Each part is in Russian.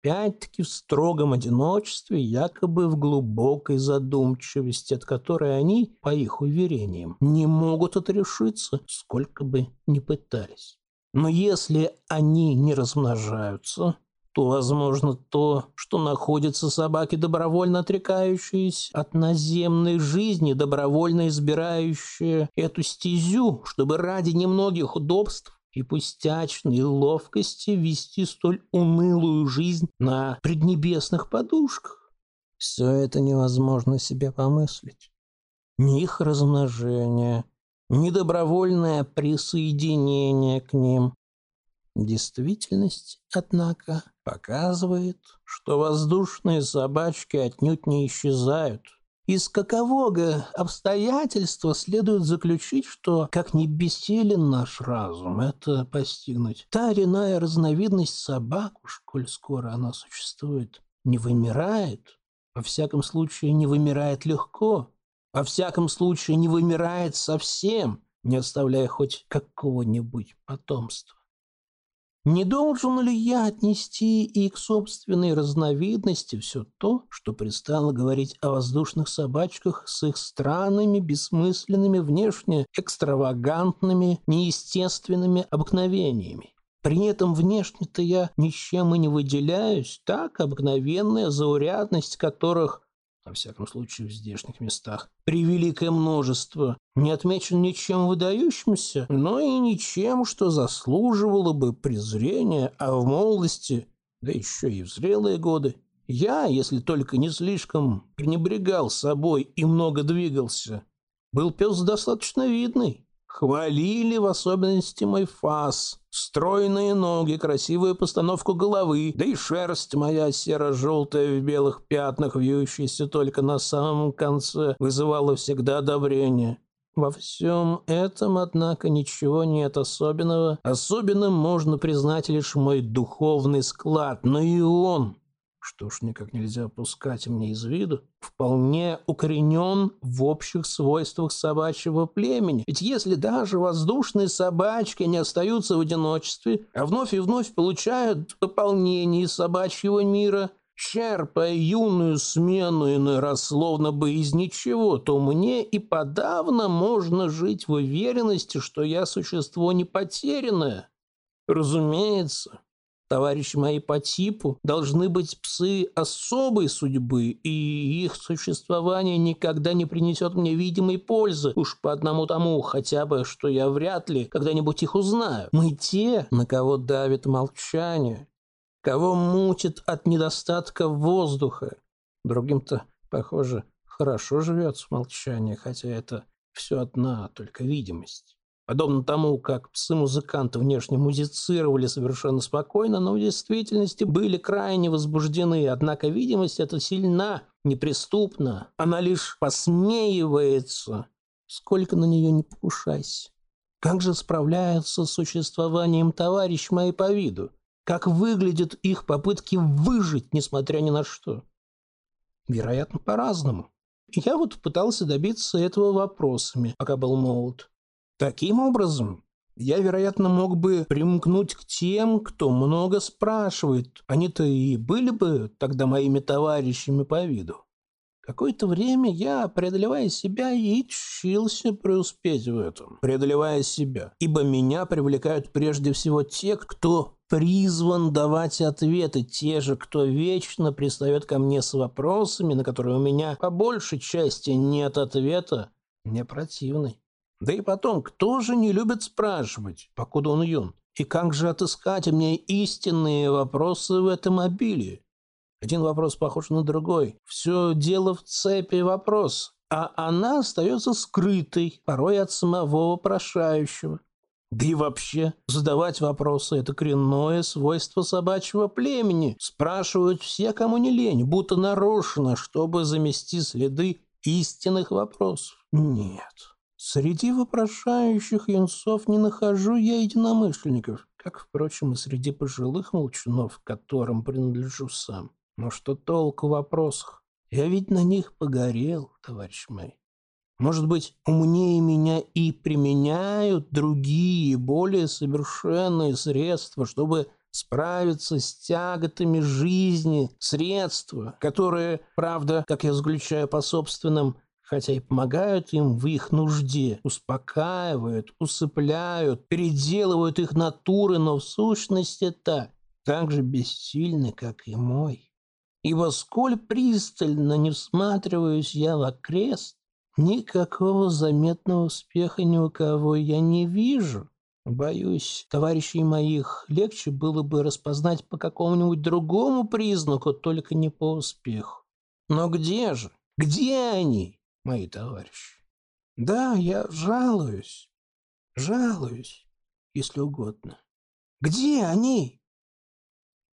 опять-таки в строгом одиночестве, якобы в глубокой задумчивости, от которой они, по их уверениям, не могут отрешиться, сколько бы ни пытались. Но если они не размножаются, то возможно то, что находятся собаки, добровольно отрекающиеся от наземной жизни, добровольно избирающие эту стезю, чтобы ради немногих удобств и пустячной ловкости вести столь унылую жизнь на преднебесных подушках. Все это невозможно себе помыслить. Ни их размножение, ни добровольное присоединение к ним. Действительность, однако, показывает, что воздушные собачки отнюдь не исчезают – из какового обстоятельства следует заключить, что, как не бессилен наш разум, это постигнуть. Та иная разновидность собак, уж коль скоро она существует, не вымирает, во всяком случае не вымирает легко, во всяком случае не вымирает совсем, не оставляя хоть какого-нибудь потомства. Не должен ли я отнести и к собственной разновидности все то, что пристало говорить о воздушных собачках с их странными, бессмысленными, внешне экстравагантными, неестественными обыкновениями? При этом внешне-то я ничем и не выделяюсь, так обыкновенная заурядность которых во всяком случае в здешних местах, превеликое множество, не отмечен ничем выдающимся, но и ничем, что заслуживало бы презрения, а в молодости, да еще и в зрелые годы, я, если только не слишком пренебрегал собой и много двигался, был пес достаточно видный, Хвалили в особенности мой фас, стройные ноги, красивую постановку головы, да и шерсть моя серо-желтая в белых пятнах, вьющаяся только на самом конце, вызывала всегда одобрение. Во всем этом, однако, ничего нет особенного. Особенным можно признать лишь мой духовный склад, но и он что ж никак нельзя опускать мне из виду, вполне укоренен в общих свойствах собачьего племени. Ведь если даже воздушные собачки не остаются в одиночестве, а вновь и вновь получают пополнение из собачьего мира, черпая юную смену иной раз словно бы из ничего, то мне и подавно можно жить в уверенности, что я существо не потерянное. Разумеется, Товарищи мои по типу должны быть псы особой судьбы, и их существование никогда не принесет мне видимой пользы, уж по одному тому хотя бы, что я вряд ли когда-нибудь их узнаю. Мы те, на кого давит молчание, кого мутит от недостатка воздуха. Другим-то, похоже, хорошо живется молчание, хотя это все одна только видимость. Подобно тому, как псы-музыканты внешне музицировали совершенно спокойно, но в действительности были крайне возбуждены, однако видимость эта сильна, неприступна. Она лишь посмеивается, сколько на нее не покушайся. Как же справляются с существованием товарищ мои по виду? Как выглядят их попытки выжить, несмотря ни на что? Вероятно, по-разному. Я вот пытался добиться этого вопросами, пока был молод. Таким образом, я, вероятно, мог бы примкнуть к тем, кто много спрашивает. Они-то и были бы тогда моими товарищами по виду. Какое-то время я, преодолевая себя, и чился преуспеть в этом, преодолевая себя. Ибо меня привлекают прежде всего те, кто призван давать ответы, те же, кто вечно пристает ко мне с вопросами, на которые у меня по большей части нет ответа, мне противный. Да и потом, кто же не любит спрашивать, покуда он юн? И как же отыскать мне истинные вопросы в этом обилии? Один вопрос похож на другой. Все дело в цепи вопрос, а она остается скрытой, порой от самого вопрошающего. Да и вообще, задавать вопросы – это коренное свойство собачьего племени. Спрашивают все, кому не лень, будто нарочно, чтобы замести следы истинных вопросов. Нет, Среди вопрошающих юнцов не нахожу я единомышленников, как, впрочем, и среди пожилых молчунов, которым принадлежу сам. Но что толку в вопросах? Я ведь на них погорел, товарищ мой. Может быть, умнее меня и применяют другие, более совершенные средства, чтобы справиться с тяготами жизни, средства, которые, правда, как я заключаю по собственным, хотя и помогают им в их нужде, успокаивают, усыпляют, переделывают их натуры, но в сущности это так же бессильны, как и мой. Ибо сколь пристально не всматриваюсь я в окрест, никакого заметного успеха ни у кого я не вижу. Боюсь, товарищей моих легче было бы распознать по какому-нибудь другому признаку, только не по успеху. Но где же? Где они, мои товарищи? Да, я жалуюсь, жалуюсь, если угодно. Где они?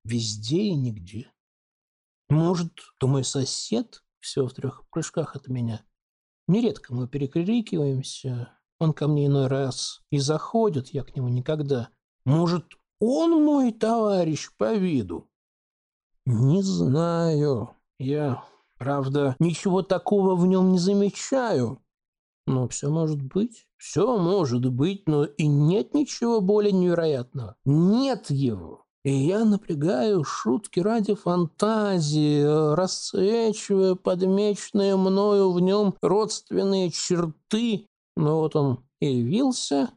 Везде и нигде. Может, то мой сосед все в трех прыжках от меня. Нередко мы перекрикиваемся, он ко мне иной раз и заходит, я к нему никогда. Может, он мой товарищ по виду? Не знаю. Я, правда, ничего такого в нем не замечаю. Но все может быть. Все может быть, но и нет ничего более невероятного. Нет его. И я напрягаю шутки ради фантазии, расцвечивая подмеченные мною в нем родственные черты, но вот он явился,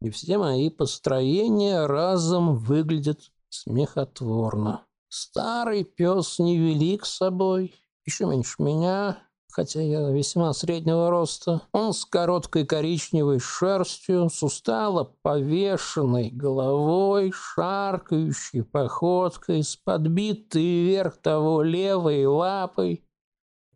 и все мои построения разом выглядят смехотворно. Старый пес невелик собой, еще меньше меня, хотя я весьма среднего роста. Он с короткой коричневой шерстью, с устало повешенной головой, шаркающей походкой, с подбитой вверх того левой лапой.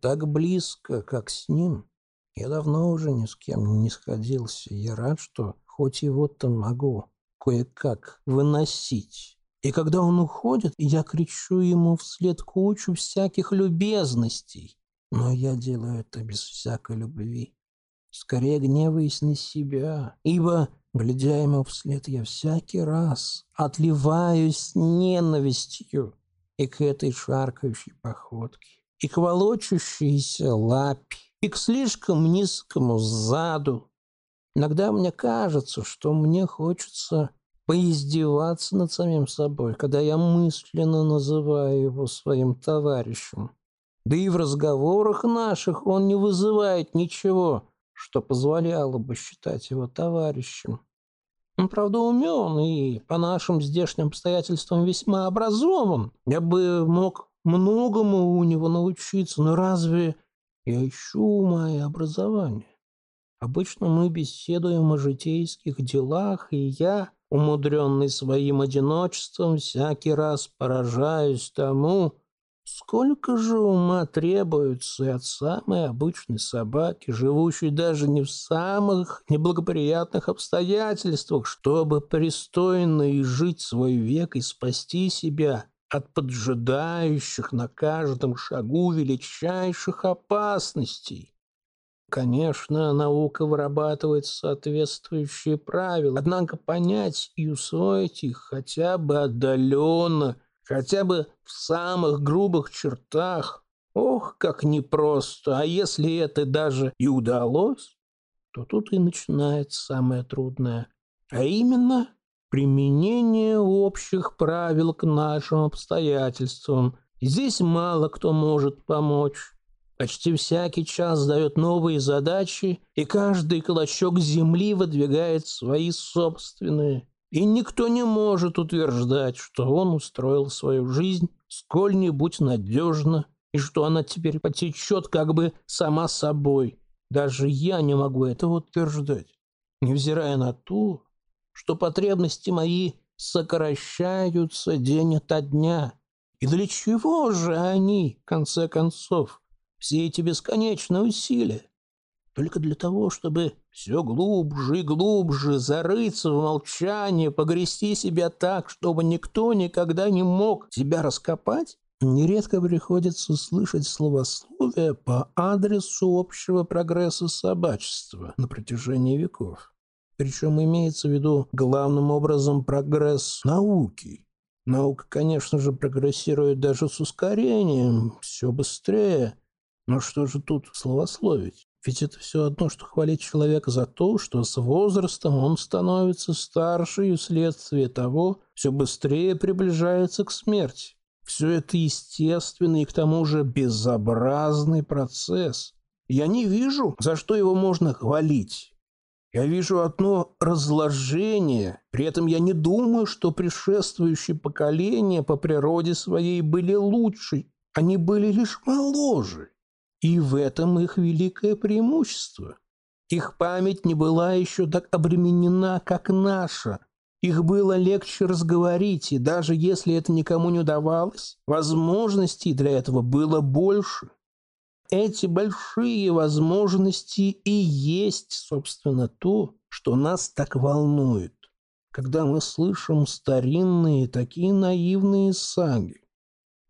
Так близко, как с ним, я давно уже ни с кем не сходился. Я рад, что хоть его-то могу кое-как выносить. И когда он уходит, я кричу ему вслед кучу всяких любезностей. Но я делаю это без всякой любви. Скорее гневаясь на себя, ибо, глядя ему вслед, я всякий раз отливаюсь ненавистью и к этой шаркающей походке, и к волочущейся лапе, и к слишком низкому заду. Иногда мне кажется, что мне хочется поиздеваться над самим собой, когда я мысленно называю его своим товарищем. Да и в разговорах наших он не вызывает ничего, что позволяло бы считать его товарищем. Он, правда, умен и по нашим здешним обстоятельствам весьма образован. Я бы мог многому у него научиться, но разве я ищу и образование. Обычно мы беседуем о житейских делах, и я, умудренный своим одиночеством, всякий раз поражаюсь тому, сколько же ума требуется от самой обычной собаки, живущей даже не в самых неблагоприятных обстоятельствах, чтобы пристойно и жить свой век и спасти себя от поджидающих на каждом шагу величайших опасностей. Конечно, наука вырабатывает соответствующие правила, однако понять и усвоить их хотя бы отдаленно, хотя бы в самых грубых чертах, ох, как непросто, а если это даже и удалось, то тут и начинается самое трудное, а именно применение общих правил к нашим обстоятельствам. Здесь мало кто может помочь. Почти всякий час дает новые задачи, и каждый клочок земли выдвигает свои собственные. И никто не может утверждать, что он устроил свою жизнь сколь-нибудь надежно, и что она теперь потечет как бы сама собой. Даже я не могу этого утверждать, невзирая на то, что потребности мои сокращаются день ото дня. И для чего же они, в конце концов, все эти бесконечные усилия? Только для того, чтобы все глубже и глубже зарыться в молчание, погрести себя так, чтобы никто никогда не мог тебя раскопать? Нередко приходится слышать словословие по адресу общего прогресса собачества на протяжении веков. Причем имеется в виду главным образом прогресс науки. Наука, конечно же, прогрессирует даже с ускорением, все быстрее. Но что же тут словословить? Ведь это все одно, что хвалить человека за то, что с возрастом он становится старше и вследствие того все быстрее приближается к смерти. Все это естественный и к тому же безобразный процесс. Я не вижу, за что его можно хвалить. Я вижу одно разложение, при этом я не думаю, что предшествующие поколения по природе своей были лучше, они были лишь моложе. И в этом их великое преимущество. Их память не была еще так обременена, как наша. Их было легче разговорить, и даже если это никому не удавалось, возможностей для этого было больше. Эти большие возможности и есть, собственно, то, что нас так волнует, когда мы слышим старинные такие наивные саги.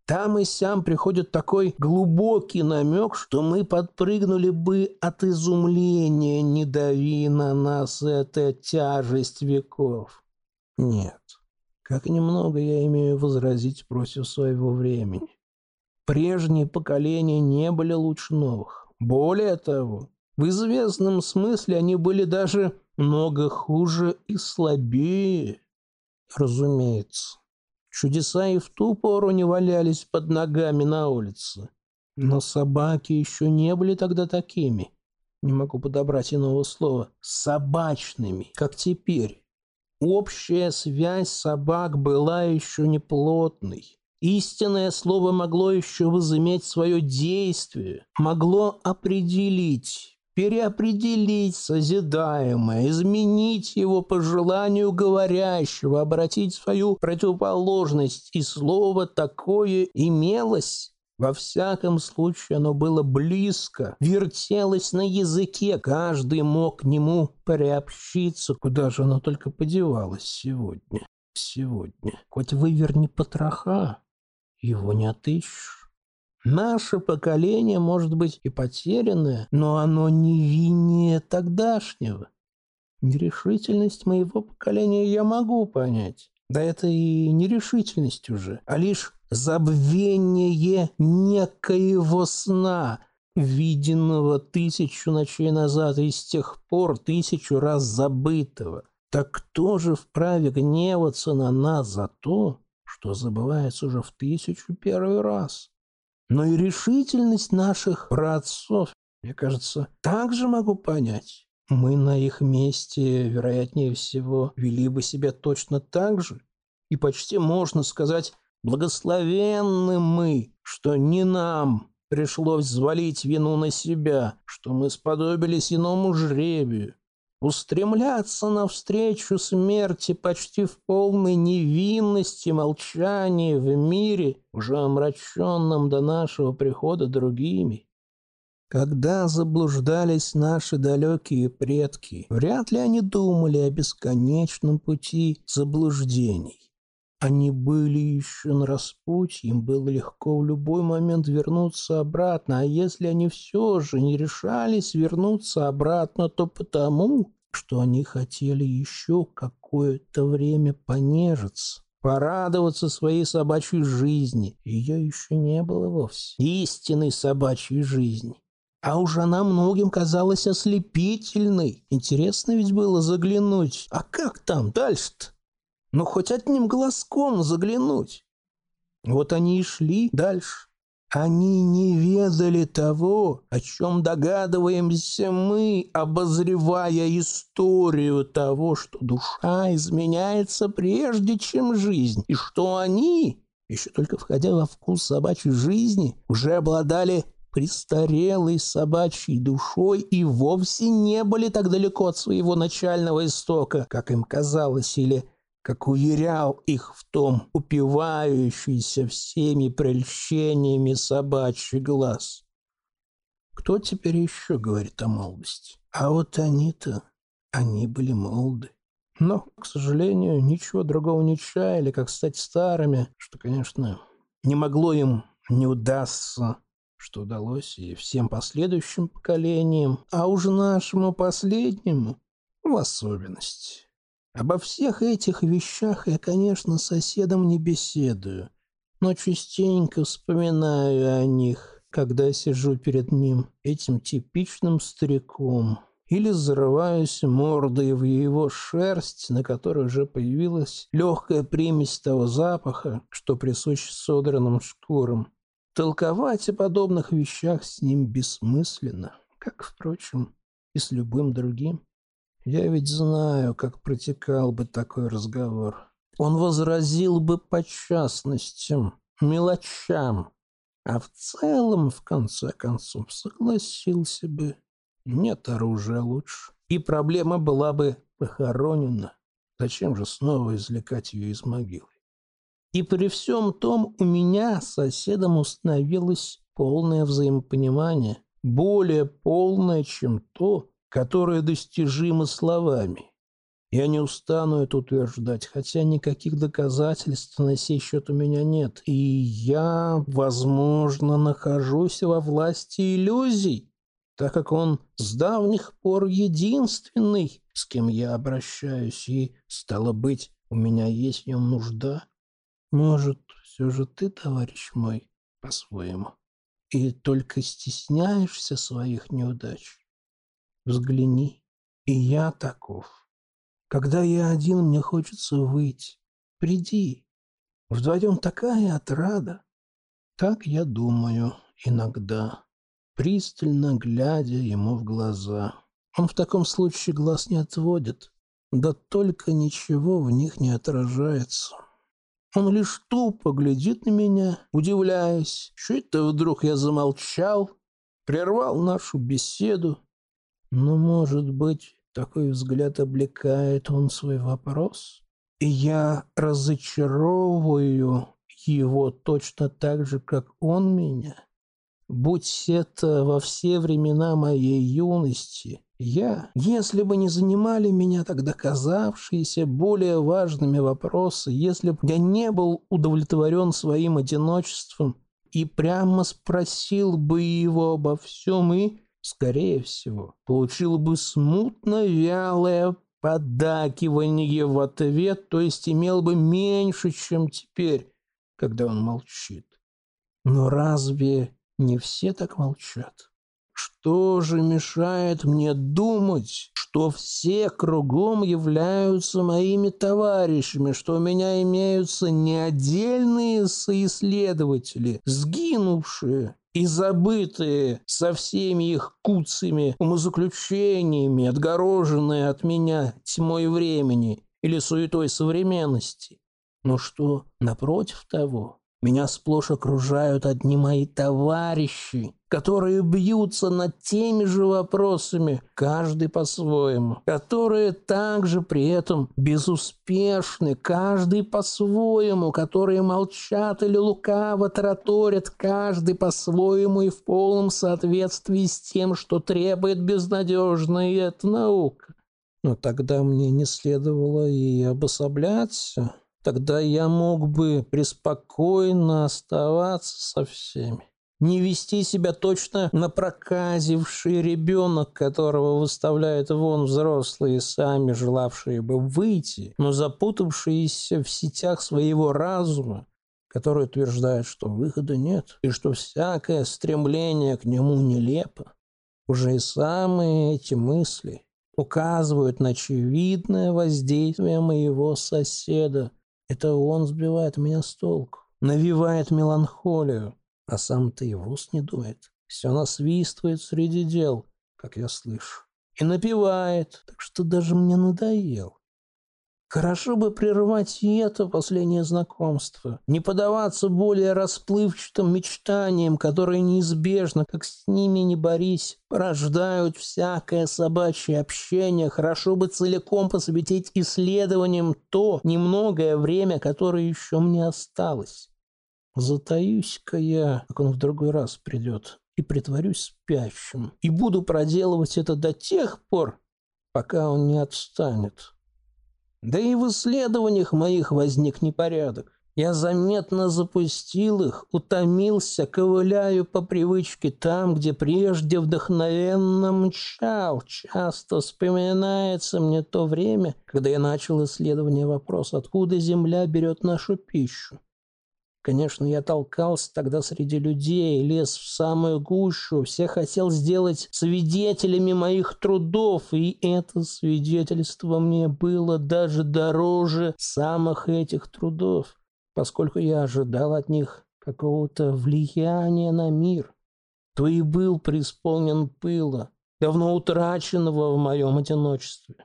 Там и сям приходит такой глубокий намек, что мы подпрыгнули бы от изумления, не дави на нас эта тяжесть веков. Нет, как немного я имею возразить против своего времени. Прежние поколения не были лучше новых. Более того, в известном смысле они были даже много хуже и слабее. Разумеется, Чудеса и в ту пору не валялись под ногами на улице. Но собаки еще не были тогда такими. Не могу подобрать иного слова. Собачными, как теперь. Общая связь собак была еще не плотной. Истинное слово могло еще возыметь свое действие, могло определить, переопределить созидаемое, изменить его по желанию говорящего, обратить свою противоположность, и слово такое имелось. Во всяком случае, оно было близко, вертелось на языке, каждый мог к нему приобщиться, куда же оно только подевалось сегодня. Сегодня. Хоть выверни потроха, его не отыщешь. Наше поколение может быть и потерянное, но оно не виннее тогдашнего. Нерешительность моего поколения я могу понять. Да это и нерешительность уже, а лишь забвение некоего сна, виденного тысячу ночей назад и с тех пор тысячу раз забытого. Так кто же вправе гневаться на нас за то, что забывается уже в тысячу первый раз? Но и решительность наших праотцов, мне кажется, также могу понять. Мы на их месте, вероятнее всего, вели бы себя точно так же. И почти можно сказать, благословенны мы, что не нам пришлось взвалить вину на себя, что мы сподобились иному жребию устремляться навстречу смерти почти в полной невинности, молчании в мире, уже омраченном до нашего прихода другими. Когда заблуждались наши далекие предки, вряд ли они думали о бесконечном пути заблуждений. Они были еще на распутье, им было легко в любой момент вернуться обратно, а если они все же не решались вернуться обратно, то потому, что они хотели еще какое-то время понежиться, порадоваться своей собачьей жизни. Ее еще не было вовсе, истинной собачьей жизни. А уж она многим казалась ослепительной. Интересно ведь было заглянуть. А как там дальше-то? Ну, хоть одним глазком заглянуть. Вот они и шли дальше. Они не ведали того, о чем догадываемся мы, обозревая историю того, что душа изменяется прежде, чем жизнь, и что они, еще только входя во вкус собачьей жизни, уже обладали престарелой собачьей душой и вовсе не были так далеко от своего начального истока, как им казалось, или как уверял их в том упивающийся всеми прельщениями собачий глаз. Кто теперь еще говорит о молодости? А вот они-то, они были молоды. Но, к сожалению, ничего другого не чаяли, как стать старыми, что, конечно, не могло им не удастся, что удалось и всем последующим поколениям, а уж нашему последнему в особенности. Обо всех этих вещах я, конечно, соседом не беседую, но частенько вспоминаю о них когда сижу перед ним, этим типичным стариком, или зарываюсь мордой в его шерсть, на которой уже появилась легкая примесь того запаха, что присущ содранным шкурам. Толковать о подобных вещах с ним бессмысленно, как, впрочем, и с любым другим. Я ведь знаю, как протекал бы такой разговор. Он возразил бы по частностям, мелочам, а в целом, в конце концов, согласился бы. Нет оружия лучше. И проблема была бы похоронена. Зачем же снова извлекать ее из могилы? И при всем том у меня с соседом установилось полное взаимопонимание, более полное, чем то, которое достижимо словами. Я не устану это утверждать, хотя никаких доказательств на сей счет у меня нет. И я, возможно, нахожусь во власти иллюзий, так как он с давних пор единственный, с кем я обращаюсь, и, стало быть, у меня есть в нем нужда. Может, все же ты, товарищ мой, по-своему, и только стесняешься своих неудач? Взгляни, и я таков. Когда я один, мне хочется выйти. Приди. Вдвоем такая отрада. Так я думаю иногда, пристально глядя ему в глаза. Он в таком случае глаз не отводит, да только ничего в них не отражается. Он лишь тупо глядит на меня, удивляясь, что это вдруг я замолчал, прервал нашу беседу, но, может быть, такой взгляд облекает он свой вопрос, и я разочаровываю его точно так же, как он меня. Будь это во все времена моей юности, я, если бы не занимали меня тогда казавшиеся более важными вопросы, если бы я не был удовлетворен своим одиночеством и прямо спросил бы его обо всем и скорее всего, получил бы смутно вялое подакивание в ответ, то есть имел бы меньше, чем теперь, когда он молчит. Но разве не все так молчат? Что же мешает мне думать, что все кругом являются моими товарищами, что у меня имеются не отдельные соисследователи, сгинувшие, и забытые со всеми их куцами умозаключениями, отгороженные от меня тьмой времени или суетой современности. Но что, напротив того, меня сплошь окружают одни мои товарищи, которые бьются над теми же вопросами, каждый по-своему, которые также при этом безуспешны, каждый по-своему, которые молчат или лукаво тараторят, каждый по-своему и в полном соответствии с тем, что требует безнадежная эта наука. Но тогда мне не следовало и обособляться. Тогда я мог бы преспокойно оставаться со всеми. Не вести себя точно напроказивший ребенок, которого выставляют вон взрослые, сами желавшие бы выйти, но запутавшиеся в сетях своего разума, который утверждает, что выхода нет, и что всякое стремление к нему нелепо. Уже и самые эти мысли указывают на очевидное воздействие моего соседа – это он сбивает меня с толку, навевает меланхолию, а сам-то и в ус не дует. Все насвистывает среди дел, как я слышу, и напевает, так что даже мне надоел. Хорошо бы прервать и это последнее знакомство, не подаваться более расплывчатым мечтаниям, которые неизбежно, как с ними не борись, порождают всякое собачье общение. Хорошо бы целиком посвятить исследованиям то немногое время, которое еще мне осталось. Затаюсь-ка я, как он в другой раз придет, и притворюсь спящим, и буду проделывать это до тех пор, пока он не отстанет. Да и в исследованиях моих возник непорядок. Я заметно запустил их, утомился, ковыляю по привычке там, где прежде вдохновенно мчал. Часто вспоминается мне то время, когда я начал исследование вопроса, откуда Земля берет нашу пищу. Конечно, я толкался тогда среди людей, лез в самую гущу, все хотел сделать свидетелями моих трудов, и это свидетельство мне было даже дороже самых этих трудов, поскольку я ожидал от них какого-то влияния на мир. То и был преисполнен пыла, давно утраченного в моем одиночестве.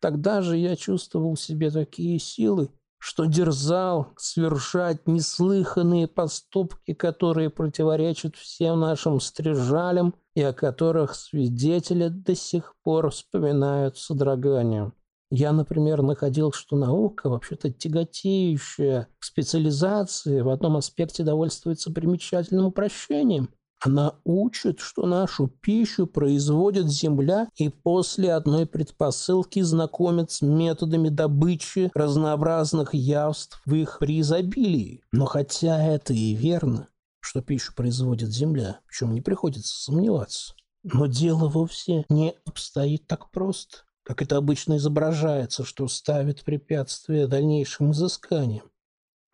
Тогда же я чувствовал в себе такие силы, что дерзал совершать неслыханные поступки, которые противоречат всем нашим стрижалям и о которых свидетели до сих пор вспоминают с содроганием. Я, например, находил, что наука, вообще-то тяготеющая к специализации, в одном аспекте довольствуется примечательным упрощением – она учит, что нашу пищу производит земля и после одной предпосылки знакомит с методами добычи разнообразных явств в их преизобилии. Но хотя это и верно, что пищу производит земля, в чем не приходится сомневаться, но дело вовсе не обстоит так просто, как это обычно изображается, что ставит препятствия дальнейшим изысканиям.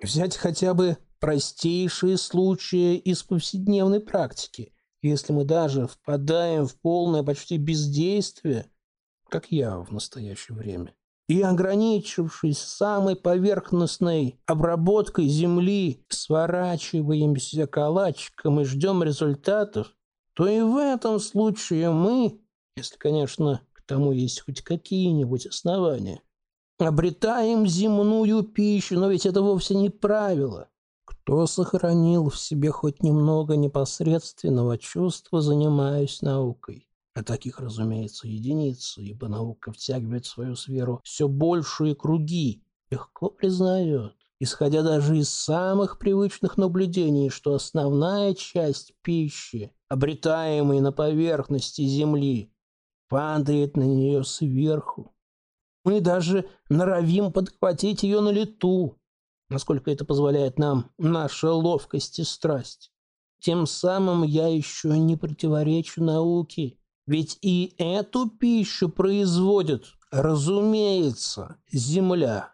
Взять хотя бы простейшие случаи из повседневной практики. Если мы даже впадаем в полное почти бездействие, как я в настоящее время, и ограничившись самой поверхностной обработкой земли, сворачиваемся калачиком и ждем результатов, то и в этом случае мы, если, конечно, к тому есть хоть какие-нибудь основания, обретаем земную пищу, но ведь это вовсе не правило. Кто сохранил в себе хоть немного непосредственного чувства, занимаясь наукой? А таких, разумеется, единицы, ибо наука втягивает в свою сферу все большие круги, легко признает, исходя даже из самых привычных наблюдений, что основная часть пищи, обретаемой на поверхности Земли, падает на нее сверху. Мы даже норовим подхватить ее на лету, насколько это позволяет нам наша ловкость и страсть. Тем самым я еще не противоречу науке, ведь и эту пищу производит, разумеется, земля.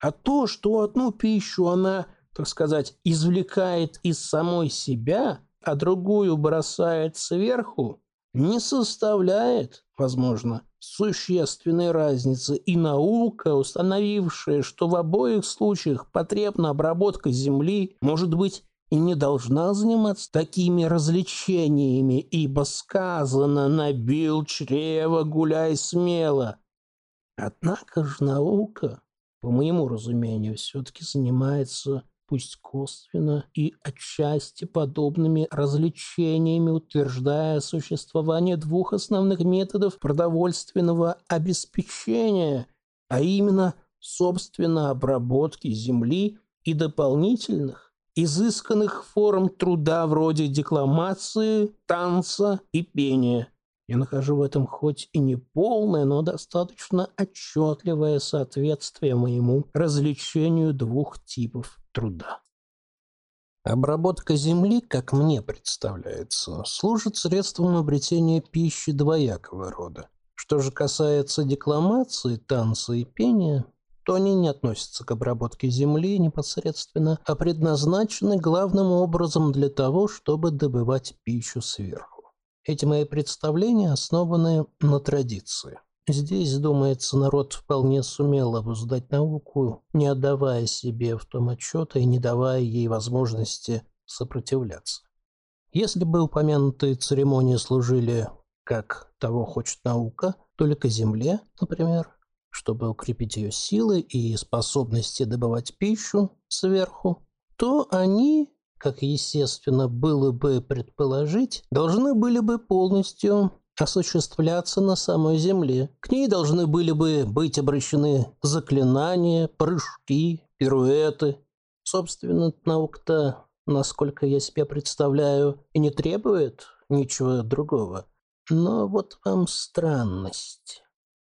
А то, что одну пищу она, так сказать, извлекает из самой себя, а другую бросает сверху, не составляет, возможно, существенной разницы, и наука, установившая, что в обоих случаях потребна обработка земли, может быть, и не должна заниматься такими развлечениями, ибо сказано «набил чрево, гуляй смело». Однако же наука, по моему разумению, все-таки занимается пусть косвенно и отчасти подобными развлечениями, утверждая существование двух основных методов продовольственного обеспечения, а именно собственно обработки земли и дополнительных, изысканных форм труда вроде декламации, танца и пения. Я нахожу в этом хоть и не полное, но достаточно отчетливое соответствие моему развлечению двух типов труда. Обработка земли, как мне представляется, служит средством обретения пищи двоякого рода. Что же касается декламации, танца и пения, то они не относятся к обработке земли непосредственно, а предназначены главным образом для того, чтобы добывать пищу сверху. Эти мои представления основаны на традиции. Здесь, думается, народ вполне сумел обуздать науку, не отдавая себе в том отчета и не давая ей возможности сопротивляться. Если бы упомянутые церемонии служили, как того хочет наука, только земле, например, чтобы укрепить ее силы и способности добывать пищу сверху, то они, как естественно было бы предположить, должны были бы полностью осуществляться на самой земле. К ней должны были бы быть обращены заклинания, прыжки, пируэты. Собственно, наука-то, насколько я себе представляю, и не требует ничего другого. Но вот вам странность.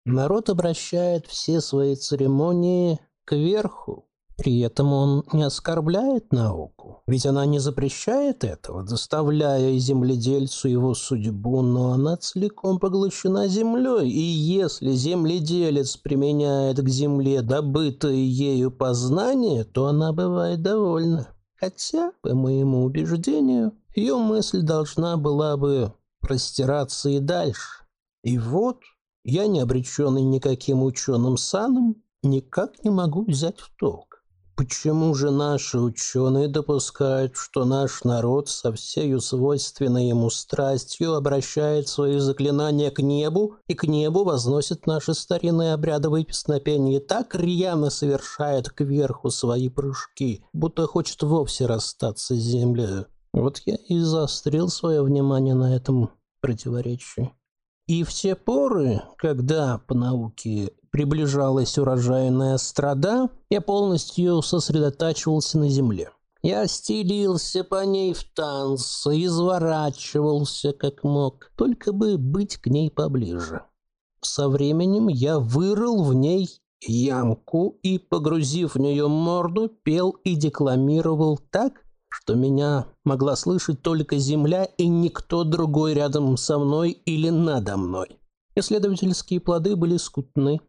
Народ обращает все свои церемонии кверху, при этом он не оскорбляет науку, ведь она не запрещает этого, заставляя земледельцу его судьбу, но она целиком поглощена землей, и если земледелец применяет к земле добытое ею познание, то она бывает довольна. Хотя, по моему убеждению, ее мысль должна была бы простираться и дальше. И вот я, не обреченный никаким ученым саном, никак не могу взять в толк. Почему же наши ученые допускают, что наш народ со всею свойственной ему страстью обращает свои заклинания к небу и к небу возносит наши старинные обрядовые песнопения и так рьяно совершает кверху свои прыжки, будто хочет вовсе расстаться с землей? Вот я и заострил свое внимание на этом противоречии. И в те поры, когда по науке приближалась урожайная страда, я полностью сосредотачивался на земле. Я стелился по ней в танце, изворачивался как мог, только бы быть к ней поближе. Со временем я вырыл в ней ямку и, погрузив в нее морду, пел и декламировал так, что меня могла слышать только земля и никто другой рядом со мной или надо мной. Исследовательские плоды были скутны.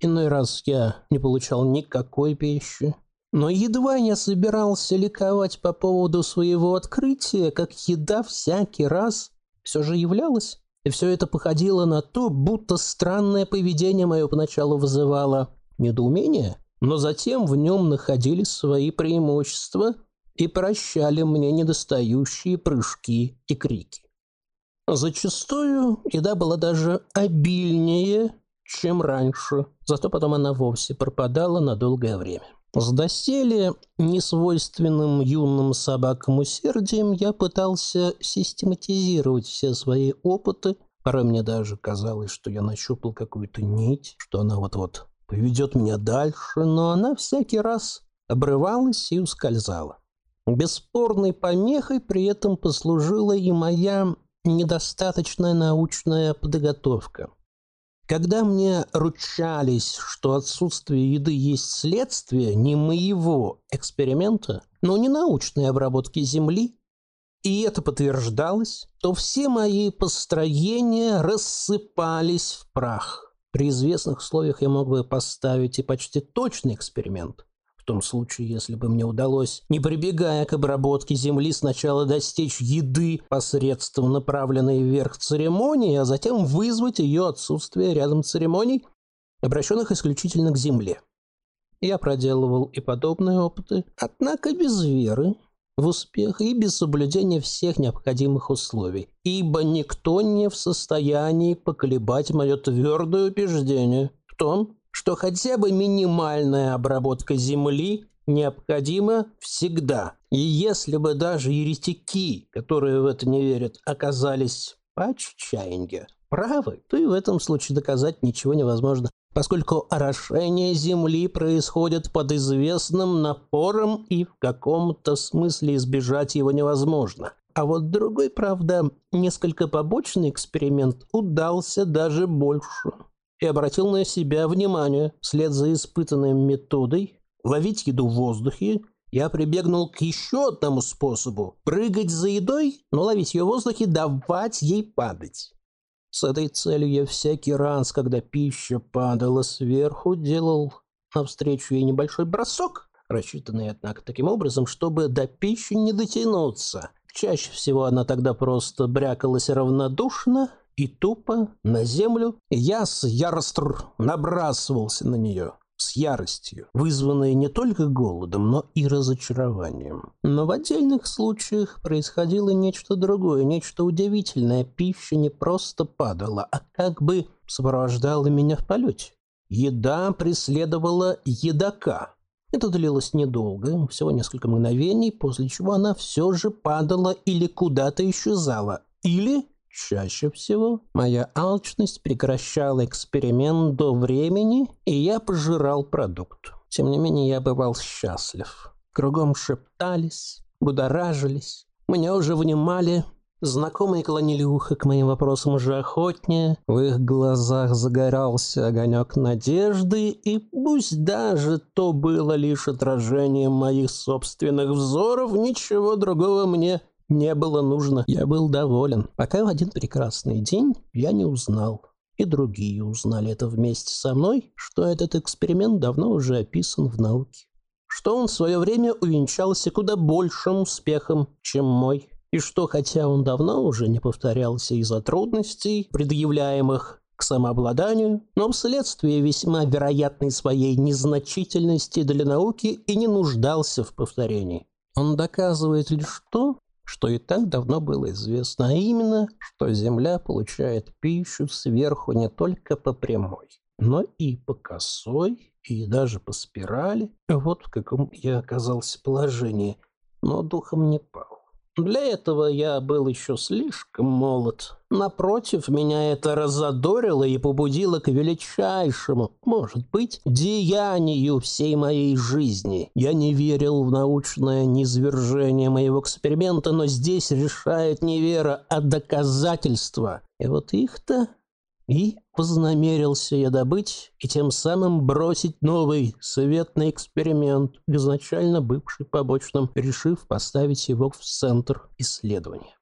Иной раз я не получал никакой пищи. Но едва я собирался ликовать по поводу своего открытия, как еда всякий раз все же являлась. И все это походило на то, будто странное поведение мое поначалу вызывало недоумение, но затем в нем находились свои преимущества – и прощали мне недостающие прыжки и крики. Зачастую еда была даже обильнее, чем раньше, зато потом она вовсе пропадала на долгое время. С доселе несвойственным юным собакам усердием я пытался систематизировать все свои опыты. Порой мне даже казалось, что я нащупал какую-то нить, что она вот-вот поведет меня дальше, но она всякий раз обрывалась и ускользала. Бесспорной помехой при этом послужила и моя недостаточная научная подготовка. Когда мне ручались, что отсутствие еды есть следствие не моего эксперимента, но не научной обработки Земли, и это подтверждалось, то все мои построения рассыпались в прах. При известных условиях я мог бы поставить и почти точный эксперимент, том случае, если бы мне удалось, не прибегая к обработке земли, сначала достичь еды посредством направленной вверх церемонии, а затем вызвать ее отсутствие рядом церемоний, обращенных исключительно к земле. Я проделывал и подобные опыты, однако без веры в успех и без соблюдения всех необходимых условий, ибо никто не в состоянии поколебать мое твердое убеждение в том, что хотя бы минимальная обработка земли необходима всегда. И если бы даже еретики, которые в это не верят, оказались по чаянье правы, то и в этом случае доказать ничего невозможно, поскольку орошение земли происходит под известным напором и в каком-то смысле избежать его невозможно. А вот другой, правда, несколько побочный эксперимент удался даже больше и обратил на себя внимание. Вслед за испытанной методой ловить еду в воздухе я прибегнул к еще одному способу – прыгать за едой, но ловить ее в воздухе, давать ей падать. С этой целью я всякий раз, когда пища падала сверху, делал навстречу ей небольшой бросок, рассчитанный, однако, таким образом, чтобы до пищи не дотянуться. Чаще всего она тогда просто брякалась равнодушно, и тупо на землю. Я с яростр набрасывался на нее с яростью, вызванной не только голодом, но и разочарованием. Но в отдельных случаях происходило нечто другое, нечто удивительное. Пища не просто падала, а как бы сопровождала меня в полете. Еда преследовала едока. Это длилось недолго, всего несколько мгновений, после чего она все же падала или куда-то исчезала, или Чаще всего моя алчность прекращала эксперимент до времени, и я пожирал продукт. Тем не менее, я бывал счастлив. Кругом шептались, будоражились. Меня уже внимали Знакомые клонили ухо к моим вопросам уже охотнее, в их глазах загорался огонек надежды, и пусть даже то было лишь отражением моих собственных взоров, ничего другого мне не было нужно. Я был доволен. Пока в один прекрасный день я не узнал. И другие узнали это вместе со мной, что этот эксперимент давно уже описан в науке. что он в свое время увенчался куда большим успехом, чем мой, и что, хотя он давно уже не повторялся из-за трудностей, предъявляемых к самообладанию, но вследствие весьма вероятной своей незначительности для науки и не нуждался в повторении. Он доказывает лишь то, что и так давно было известно, а именно, что Земля получает пищу сверху не только по прямой, но и по косой, и даже по спирали. Вот в каком я оказался положении, но духом не пал. Для этого я был еще слишком молод. Напротив, меня это разодорило и побудило к величайшему, может быть, деянию всей моей жизни. Я не верил в научное низвержение моего эксперимента, но здесь решает не вера, а доказательства. И вот их-то и вознамерился я добыть и тем самым бросить новый советный эксперимент, изначально бывший побочным, решив поставить его в центр исследования.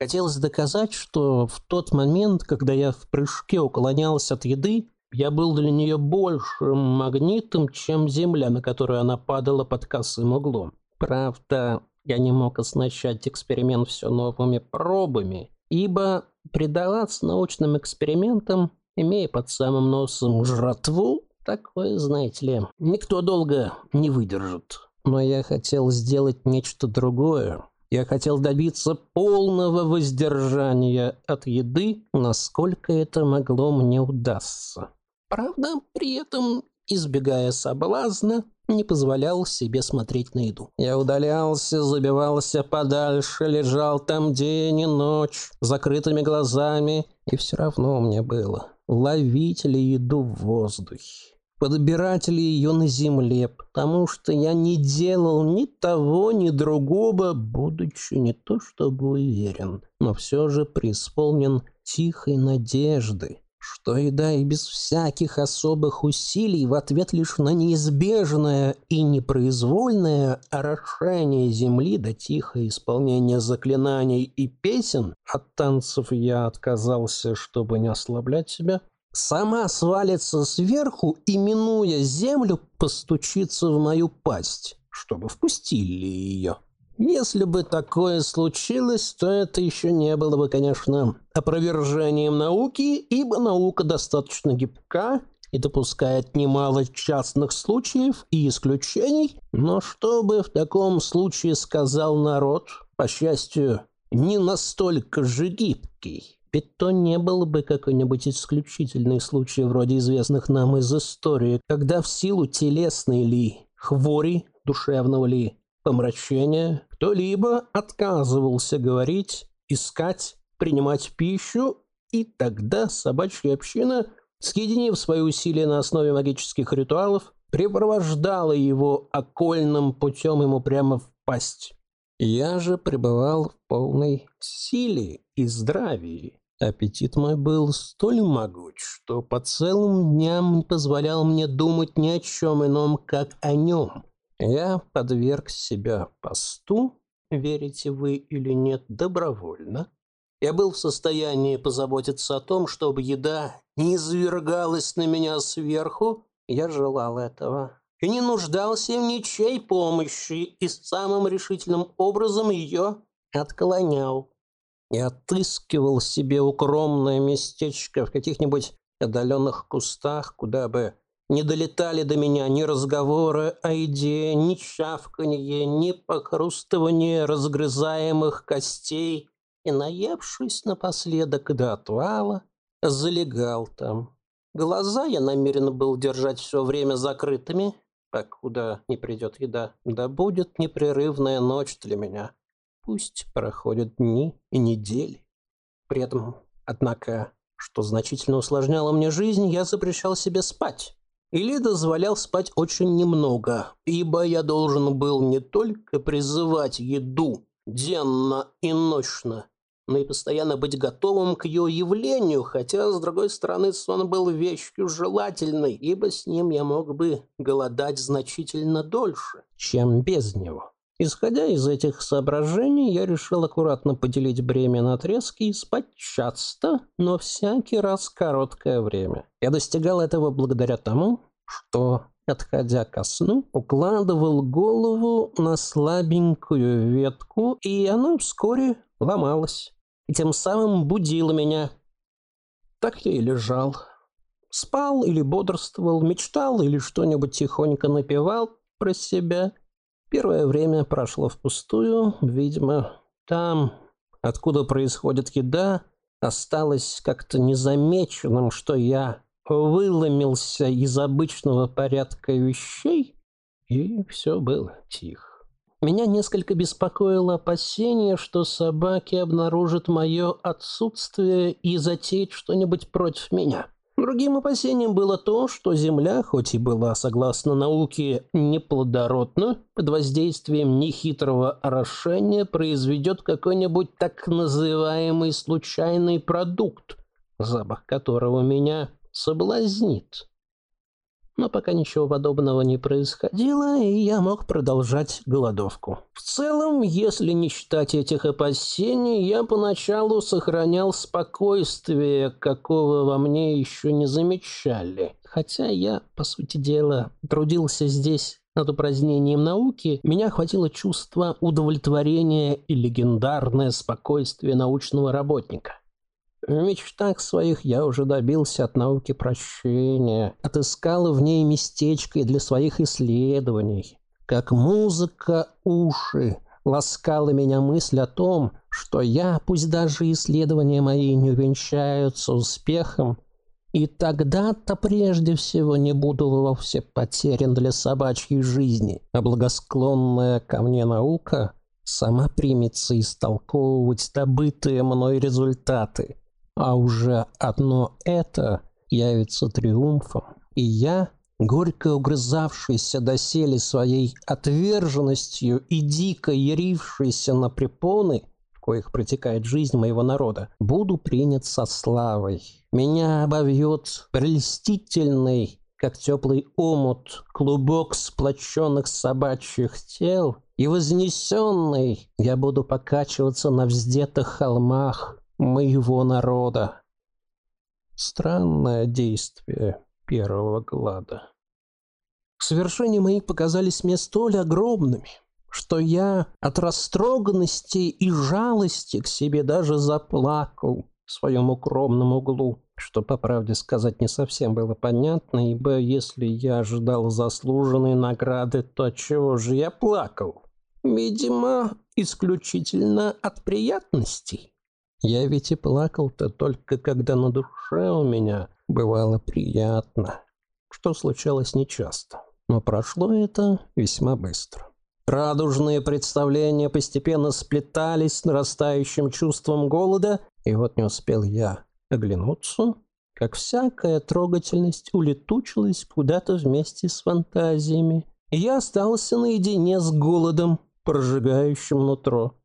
Хотелось доказать, что в тот момент, когда я в прыжке уклонялся от еды, я был для нее большим магнитом, чем земля, на которую она падала под косым углом. Правда, я не мог оснащать эксперимент все новыми пробами, ибо предаваться научным экспериментам, имея под самым носом жратву, такое, знаете ли, никто долго не выдержит. Но я хотел сделать нечто другое. Я хотел добиться полного воздержания от еды, насколько это могло мне удастся. Правда, при этом избегая соблазна, не позволял себе смотреть на еду. Я удалялся, забивался подальше, лежал там день и ночь, закрытыми глазами, и все равно мне было, ловить ли еду в воздухе, подбирать ли ее на земле, потому что я не делал ни того, ни другого, будучи не то чтобы уверен, но все же преисполнен тихой надежды, что еда и без всяких особых усилий в ответ лишь на неизбежное и непроизвольное орошение земли до тихое исполнение заклинаний и песен, от танцев я отказался, чтобы не ослаблять себя, сама свалится сверху и, минуя землю, постучится в мою пасть, чтобы впустили ее. Если бы такое случилось, то это еще не было бы, конечно, опровержением науки, ибо наука достаточно гибка и допускает немало частных случаев и исключений, но что бы в таком случае сказал народ, по счастью, не настолько же гибкий. Ведь то не было бы какой-нибудь исключительный случай вроде известных нам из истории, когда в силу телесной ли хвори, душевного ли помрачения, кто-либо отказывался говорить, искать, принимать пищу, и тогда собачья община, съединив свои усилия на основе магических ритуалов, препровождала его окольным путем ему прямо в пасть. Я же пребывал в полной силе и здравии. Аппетит мой был столь могуч, что по целым дням не позволял мне думать ни о чем ином, как о нем. Я подверг себя посту, верите вы или нет, добровольно. Я был в состоянии позаботиться о том, чтобы еда не извергалась на меня сверху. Я желал этого. И не нуждался в ничьей помощи, и самым решительным образом ее отклонял. Я отыскивал себе укромное местечко в каких-нибудь отдаленных кустах, куда бы не долетали до меня ни разговоры о еде, ни чавканье, ни похрустывание разгрызаемых костей. И, наевшись напоследок до отвала, залегал там. Глаза я намерен был держать все время закрытыми, покуда не придет еда. Да будет непрерывная ночь для меня. Пусть проходят дни и недели. При этом, однако, что значительно усложняло мне жизнь, я запрещал себе спать или дозволял спать очень немного, ибо я должен был не только призывать еду денно и ночно, но и постоянно быть готовым к ее явлению, хотя, с другой стороны, сон был вещью желательной, ибо с ним я мог бы голодать значительно дольше, чем без него. Исходя из этих соображений, я решил аккуратно поделить бремя на отрезки и спать часто, но всякий раз короткое время. Я достигал этого благодаря тому, что отходя ко сну, укладывал голову на слабенькую ветку, и она вскоре ломалась, и тем самым будила меня. Так я и лежал. Спал или бодрствовал, мечтал или что-нибудь тихонько напевал про себя. Первое время прошло впустую, видимо, там, откуда происходит еда, осталось как-то незамеченным, что я выломился из обычного порядка вещей, и все было тихо. Меня несколько беспокоило опасение, что собаки обнаружат мое отсутствие и затеют что-нибудь против меня. Другим опасением было то, что Земля, хоть и была, согласно науке, неплодородна, под воздействием нехитрого орошения произведет какой-нибудь так называемый случайный продукт, запах которого меня соблазнит. Но пока ничего подобного не происходило, и я мог продолжать голодовку. В целом, если не считать этих опасений, я поначалу сохранял спокойствие, какого во мне еще не замечали. Хотя я, по сути дела, трудился здесь над упразднением науки, меня охватило чувство удовлетворения и легендарное спокойствие научного работника. В мечтах своих я уже добился от науки прощения, отыскал в ней местечко для своих исследований. Как музыка уши ласкала меня мысль о том, что я, пусть даже исследования мои не увенчаются успехом, и тогда-то прежде всего не буду вовсе потерян для собачьей жизни, а благосклонная ко мне наука сама примется истолковывать добытые мной результаты а уже одно это явится триумфом. И я, горько угрызавшийся доселе своей отверженностью и дико ярившийся на препоны, в коих протекает жизнь моего народа, буду принят со славой. Меня обовьет прелестительный, как теплый омут, клубок сплоченных собачьих тел, и вознесенный я буду покачиваться на вздетых холмах, моего народа. Странное действие первого глада. Совершения мои показались мне столь огромными, что я от растроганности и жалости к себе даже заплакал в своем укромном углу, что, по правде сказать, не совсем было понятно, ибо если я ожидал заслуженной награды, то чего же я плакал? Видимо, исключительно от приятностей. Я ведь и плакал-то только когда на душе у меня бывало приятно, что случалось нечасто. Но прошло это весьма быстро. Радужные представления постепенно сплетались с нарастающим чувством голода, и вот не успел я оглянуться, как всякая трогательность улетучилась куда-то вместе с фантазиями, и я остался наедине с голодом, прожигающим нутро.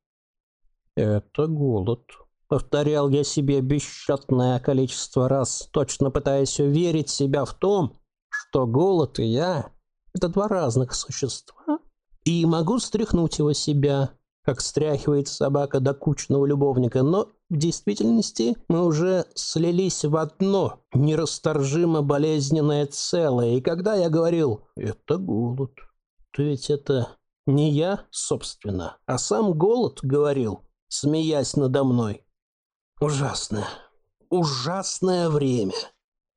Это голод. Повторял я себе бесчетное количество раз, точно пытаясь уверить себя в том, что голод и я – это два разных существа, и могу стряхнуть его себя, как стряхивает собака докучного любовника, но в действительности мы уже слились в одно нерасторжимо болезненное целое, и когда я говорил «это голод», то ведь это не я, собственно, а сам голод говорил, смеясь надо мной. Ужасное, ужасное время.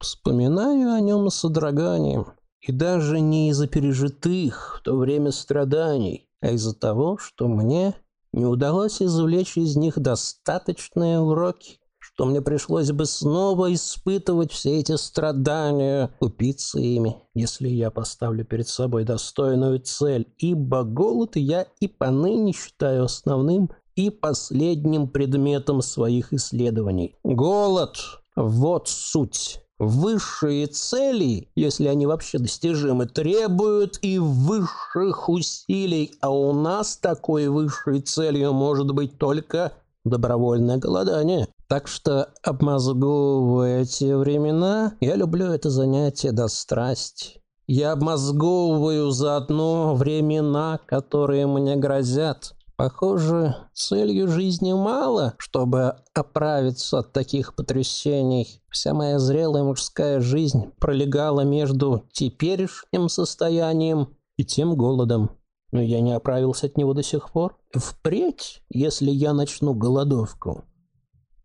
Вспоминаю о нем с содроганием. И даже не из-за пережитых в то время страданий, а из-за того, что мне не удалось извлечь из них достаточные уроки, что мне пришлось бы снова испытывать все эти страдания, купиться ими, если я поставлю перед собой достойную цель, ибо голод я и поныне считаю основным и последним предметом своих исследований. Голод – вот суть. Высшие цели, если они вообще достижимы, требуют и высших усилий, а у нас такой высшей целью может быть только добровольное голодание. Так что, обмозговывая те времена, я люблю это занятие до страсти. Я обмозговываю заодно времена, которые мне грозят. Похоже, целью жизни мало, чтобы оправиться от таких потрясений. Вся моя зрелая мужская жизнь пролегала между теперешним состоянием и тем голодом. Но я не оправился от него до сих пор. Впредь, если я начну голодовку,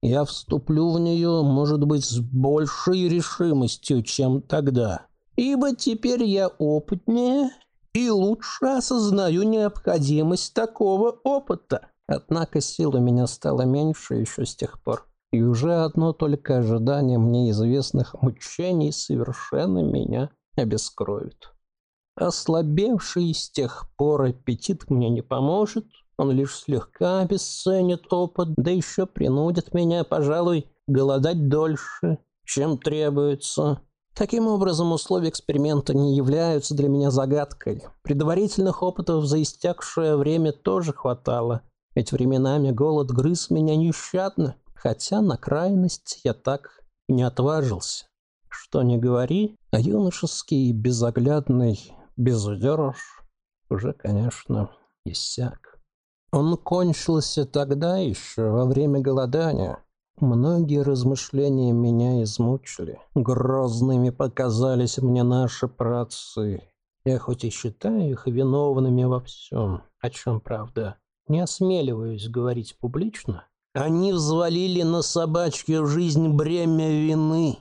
я вступлю в нее, может быть, с большей решимостью, чем тогда. Ибо теперь я опытнее и лучше осознаю необходимость такого опыта. Однако сил у меня стало меньше еще с тех пор. И уже одно только ожидание мне известных мучений совершенно меня обескровит. Ослабевший с тех пор аппетит мне не поможет, он лишь слегка обесценит опыт, да еще принудит меня, пожалуй, голодать дольше, чем требуется. Таким образом, условия эксперимента не являются для меня загадкой. Предварительных опытов за истекшее время тоже хватало, ведь временами голод грыз меня нещадно, хотя на крайность я так не отважился. Что не говори, а юношеский безоглядный безудержь уже, конечно, иссяк. Он кончился тогда еще, во время голодания, Многие размышления меня измучили. Грозными показались мне наши праотцы. Я хоть и считаю их виновными во всем, о чем, правда, не осмеливаюсь говорить публично, они взвалили на собачью жизнь бремя вины,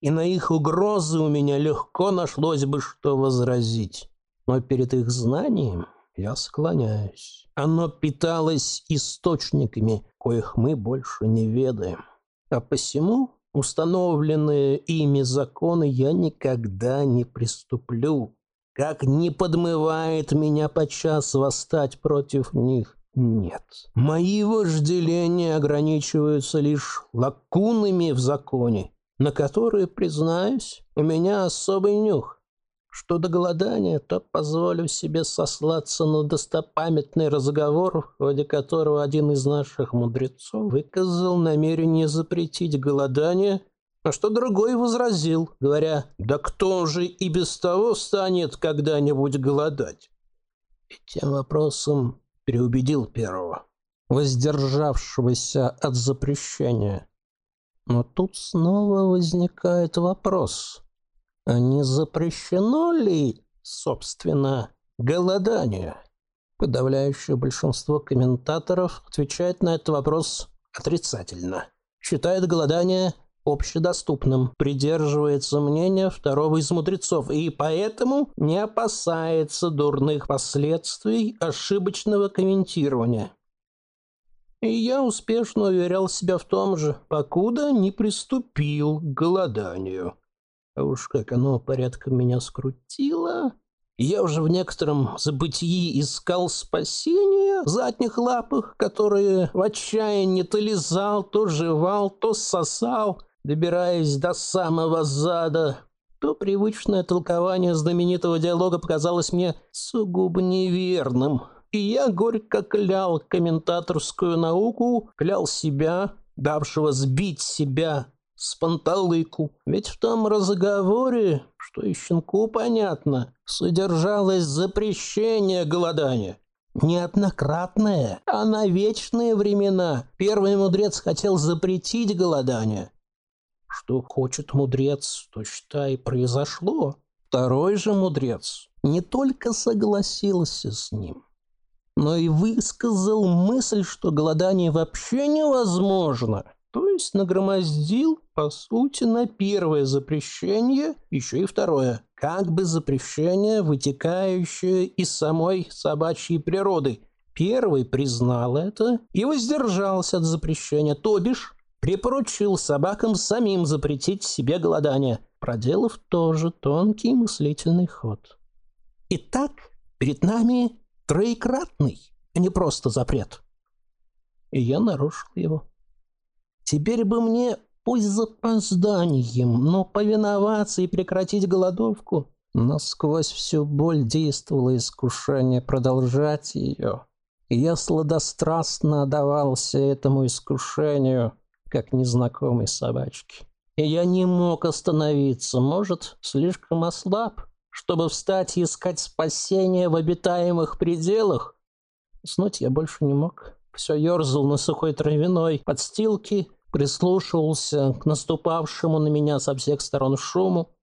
и на их угрозы у меня легко нашлось бы что возразить. Но перед их знанием я склоняюсь. Оно питалось источниками, коих мы больше не ведаем. А посему установленные ими законы я никогда не приступлю. Как не подмывает меня подчас восстать против них, нет. Мои вожделения ограничиваются лишь лакунами в законе, на которые, признаюсь, у меня особый нюх. Что до голодания, то позволю себе сослаться на достопамятный разговор, в ходе которого один из наших мудрецов выказал намерение запретить голодание, а что другой возразил, говоря, «Да кто же и без того станет когда-нибудь голодать?» И тем вопросом переубедил первого, воздержавшегося от запрещения. Но тут снова возникает вопрос – не запрещено ли, собственно, голодание? Подавляющее большинство комментаторов отвечает на этот вопрос отрицательно. Считает голодание общедоступным, придерживается мнения второго из мудрецов и поэтому не опасается дурных последствий ошибочного комментирования. И я успешно уверял себя в том же, покуда не приступил к голоданию. А уж как оно порядком меня скрутило. Я уже в некотором забытии искал спасения в задних лапах, которые в отчаянии то лизал, то жевал, то сосал, добираясь до самого зада. То привычное толкование знаменитого диалога показалось мне сугубо неверным. И я горько клял комментаторскую науку, клял себя, давшего сбить себя с панталыку. Ведь в том разговоре, что и щенку понятно, содержалось запрещение голодания. Неоднократное, а на вечные времена первый мудрец хотел запретить голодание. Что хочет мудрец, то, считай, произошло. Второй же мудрец не только согласился с ним, но и высказал мысль, что голодание вообще невозможно – есть нагромоздил, по сути, на первое запрещение еще и второе. Как бы запрещение, вытекающее из самой собачьей природы. Первый признал это и воздержался от запрещения, то бишь припоручил собакам самим запретить себе голодание, проделав тоже тонкий мыслительный ход. Итак, перед нами троекратный, а не просто запрет. И я нарушил его. Теперь бы мне, пусть запозданием, но повиноваться и прекратить голодовку. Но сквозь всю боль действовало искушение продолжать ее. Я сладострастно отдавался этому искушению, как незнакомой собачке. И я не мог остановиться, может, слишком ослаб, чтобы встать и искать спасения в обитаемых пределах, Снуть я больше не мог. Все ерзал на сухой травяной подстилке, прислушивался к наступавшему на меня со всех сторон шуму.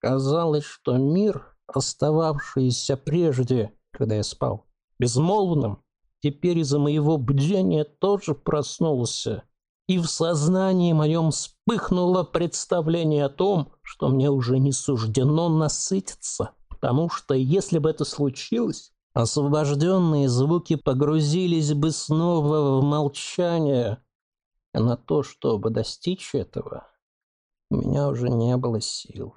Казалось, что мир, остававшийся прежде, когда я спал, безмолвным, теперь из-за моего бдения тоже проснулся. И в сознании моем вспыхнуло представление о том, что мне уже не суждено насытиться, потому что если бы это случилось, Освобожденные звуки погрузились бы снова в молчание, а на то, чтобы достичь этого, у меня уже не было сил.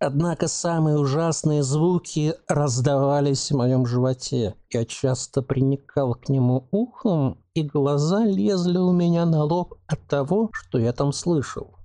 Однако самые ужасные звуки раздавались в моем животе. Я часто приникал к нему ухом, и глаза лезли у меня на лоб от того, что я там слышал.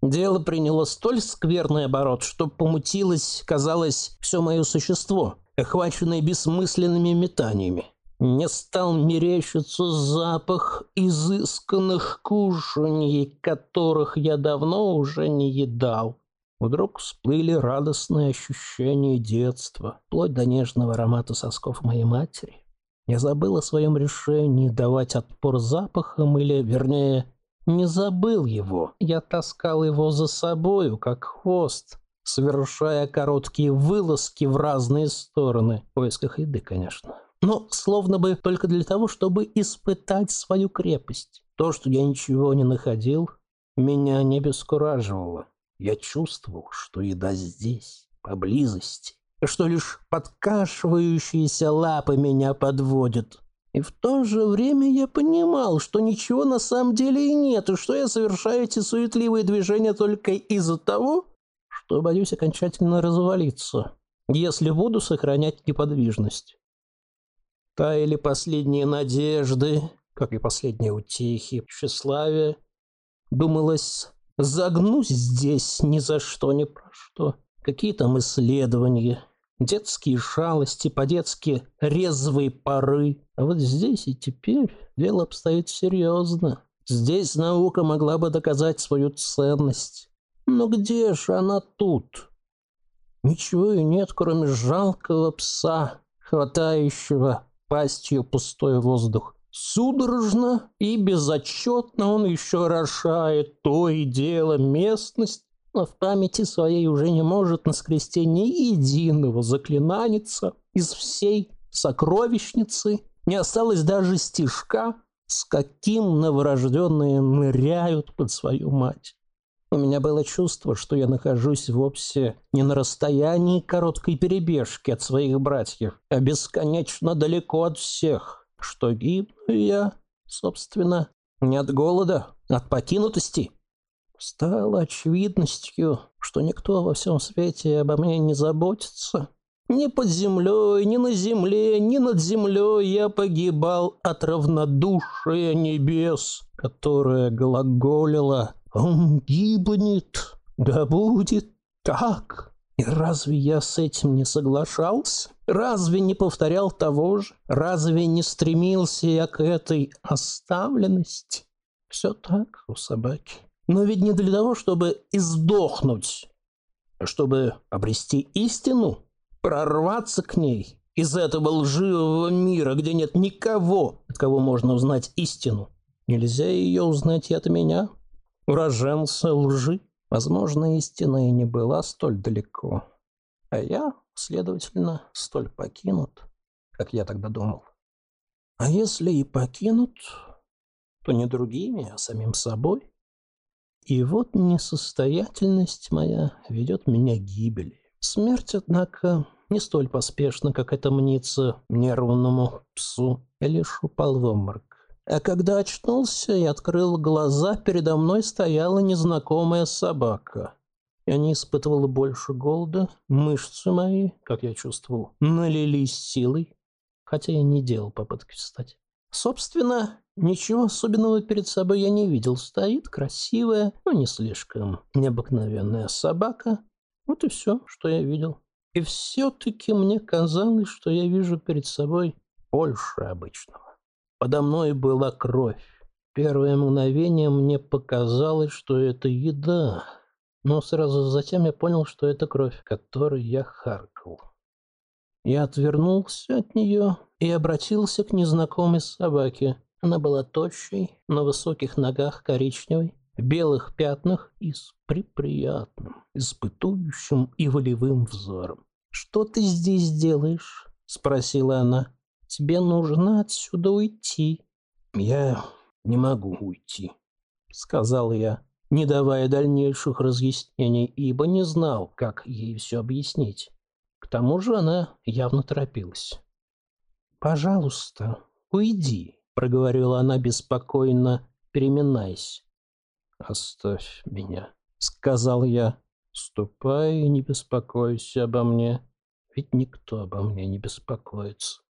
Дело приняло столь скверный оборот, что помутилось, казалось, все мое существо охваченный бессмысленными метаниями. Не стал мерещиться запах изысканных кушаний, которых я давно уже не едал. Вдруг всплыли радостные ощущения детства, вплоть до нежного аромата сосков моей матери. Я забыл о своем решении давать отпор запахам, или, вернее, не забыл его. Я таскал его за собою, как хвост, совершая короткие вылазки в разные стороны, в поисках еды, конечно. Но словно бы только для того, чтобы испытать свою крепость. То, что я ничего не находил, меня не бескураживало. Я чувствовал, что еда здесь, поблизости, что лишь подкашивающиеся лапы меня подводят. И в то же время я понимал, что ничего на самом деле и нет, и что я совершаю эти суетливые движения только из-за того, что боюсь окончательно развалиться, если буду сохранять неподвижность. Таяли последние надежды, как и последние утехи, тщеславие. Думалось, загнусь здесь ни за что, ни про что. Какие там исследования, детские шалости, по-детски резвые поры. А вот здесь и теперь дело обстоит серьезно. Здесь наука могла бы доказать свою ценность. Но где же она тут? Ничего и нет, кроме жалкого пса, хватающего пастью пустой воздух. Судорожно и безотчетно он еще орошает то и дело местность, но в памяти своей уже не может наскрести ни единого заклинаница из всей сокровищницы. Не осталось даже стишка, с каким новорожденные ныряют под свою мать. У меня было чувство, что я нахожусь вовсе не на расстоянии короткой перебежки от своих братьев, а бесконечно далеко от всех, что гибну я, собственно, не от голода, а от покинутости. Стало очевидностью, что никто во всем свете обо мне не заботится. Ни под землей, ни на земле, ни над землей я погибал от равнодушия небес, которое глаголило он гибнет, да будет так. И разве я с этим не соглашался? Разве не повторял того же? Разве не стремился я к этой оставленности? Все так у собаки. Но ведь не для того, чтобы издохнуть, а чтобы обрести истину, прорваться к ней из этого лживого мира, где нет никого, от кого можно узнать истину. Нельзя ее узнать и от меня, уроженца лжи. Возможно, истина и не была столь далеко. А я, следовательно, столь покинут, как я тогда думал. А если и покинут, то не другими, а самим собой. И вот несостоятельность моя ведет меня к гибели. Смерть, однако, не столь поспешна, как это мнится нервному псу. Я лишь упал в обморок. А когда очнулся и открыл глаза, передо мной стояла незнакомая собака. Я не испытывал больше голода, мышцы мои, как я чувствовал, налились силой, хотя я не делал попытки встать. Собственно, ничего особенного перед собой я не видел. Стоит красивая, но не слишком необыкновенная собака. Вот и все, что я видел. И все-таки мне казалось, что я вижу перед собой больше обычного. Подо мной была кровь. Первое мгновение мне показалось, что это еда, но сразу затем я понял, что это кровь, которой я харкал. Я отвернулся от нее и обратился к незнакомой собаке. Она была тощей, на высоких ногах коричневой, в белых пятнах и с приприятным, испытующим и волевым взором. «Что ты здесь делаешь?» — спросила она. «Тебе нужно отсюда уйти». «Я не могу уйти», — сказал я, не давая дальнейших разъяснений, ибо не знал, как ей все объяснить. К тому же она явно торопилась. «Пожалуйста, уйди», — проговорила она беспокойно, переминаясь. «Оставь меня», — сказал я. «Ступай и не беспокойся обо мне, ведь никто обо мне не беспокоится».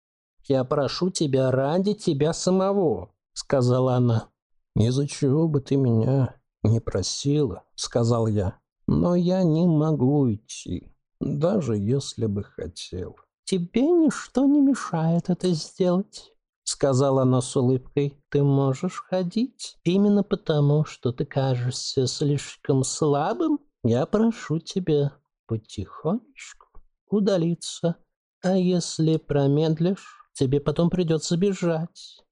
«Я прошу тебя ради тебя самого», — сказала она. «Из-за чего бы ты меня не просила», — сказал я. «Но я не могу уйти, даже если бы хотел». «Тебе ничто не мешает это сделать», — сказала она с улыбкой. «Ты можешь ходить именно потому, что ты кажешься слишком слабым. Я прошу тебя потихонечку удалиться. А если промедлишь, тебе потом придется бежать».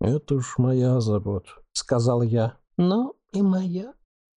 «Это уж моя забота», — сказал я. «Но и моя»